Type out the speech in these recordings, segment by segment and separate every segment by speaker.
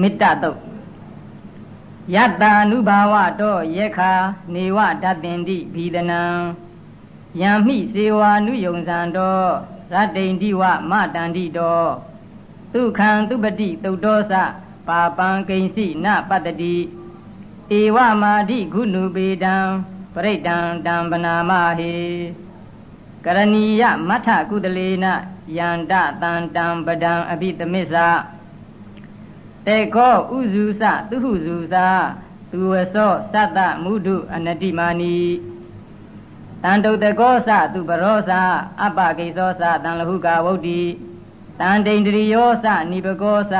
Speaker 1: မေတ္တတုတ်ယတ္တာနုဘာဝတောယေခာနေဝတတင်တိဘီဒနံယံမိစေဝါနုယုံဇံတောရတ္တိန်တိဝမတန္တိတောဒုခံသူပတိတုတ်တောစပါပံကိဉ္စီနပတ္တိဧဝမာတိဂုဏုပေတံပရိတံတံပနာမဟေကရဏီယမထကုတလေနယန္တတံတံပဒံအဘိသမစ္ဆာ တေခောဥဇုစသူဟုဇုစာသူဝသောသတ္တမုဒုအနတိမာနီတန်တုတ်တကောသသူပရောသအပ္ပကိသောသတန်လဟုကဝုဒ္တိတန်တိန်တရိယောသနိပကောသ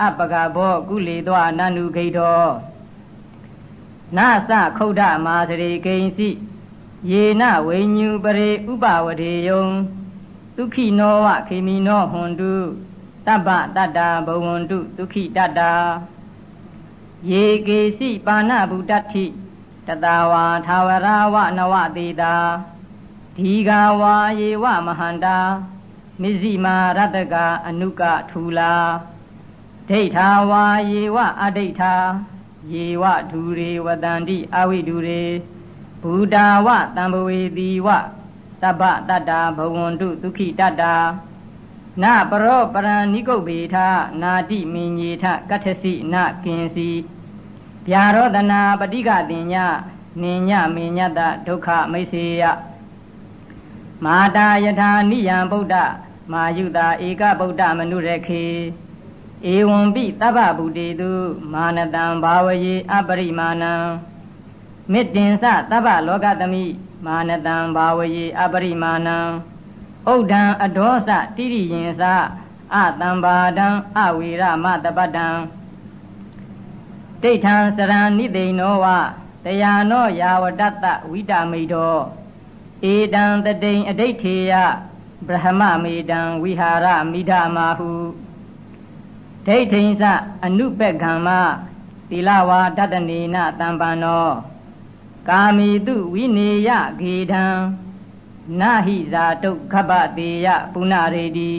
Speaker 1: အပ္ပကဘောကုလေသောနန္နုခိတောနာသခုဒ္ဓမာသရေကိဉ္စီယေနဝိညုပရိဥပဝဒေယုံဒုက္ခိနောဝခေမိနောဟွန်တု တပ္ပတတ္တာဘဝန္တုဒုက္ခိတတ္တာယေကေစီပါဏဗုတ္တိတတဝါသာဝရဝနဝတေတာဒီဃဝါယေဝမဟန္တာမစ္စည်းမာရတကအနုကထူလာဒိဋ္ဌာဝါယေဝအဒိဋ္ဌာယေဝဒူရေဝတန္တိအဝိဒူရေဘူတာဝတံဘဝေတိဝတပ္ပတတ္တာဘဝန္တုဒုက္ခိတတ္တာ နပရောပရဏိကုတ်ပေထနာတိမင်ညေထကထစီနကင်စီဗျာရောတနာပဋိကတင်ညနိညမေညတဒုက္ခမိတ်စေယမာတာယထာနိယံဗုဒ္ဓမာယုတာဧကဗုဒ္ဓမနုရခေဧဝံပိတဗ္ဗဗုတေတုမာနတံဘာဝယေအပရိမာဏံမေတ္တင်စတဗ္ဗလောကသမိမာနတံဘာဝယေအပရိမာဏံ ဥဒ္ဒံအဒောစတိရိယင်စအတံဘာဒံအဝေရမတပတ္တံတိဋ္ဌံစရဏနိသိဏောဝတယာနောယာဝတတဝိတမိတောဧတံတတိန်အဋိဋ္ဌေယဗြဟ္မမေတံဝိဟာရမိဓမာဟုဒိဋ္ဌိစအနုပက္ခံမသီလဝါတတနေနတံပန္နော ကာမိတုဝိနေယဂေထံ နာဟိဇာတုခပ္ပတေယပုဏ္ဏရေတိ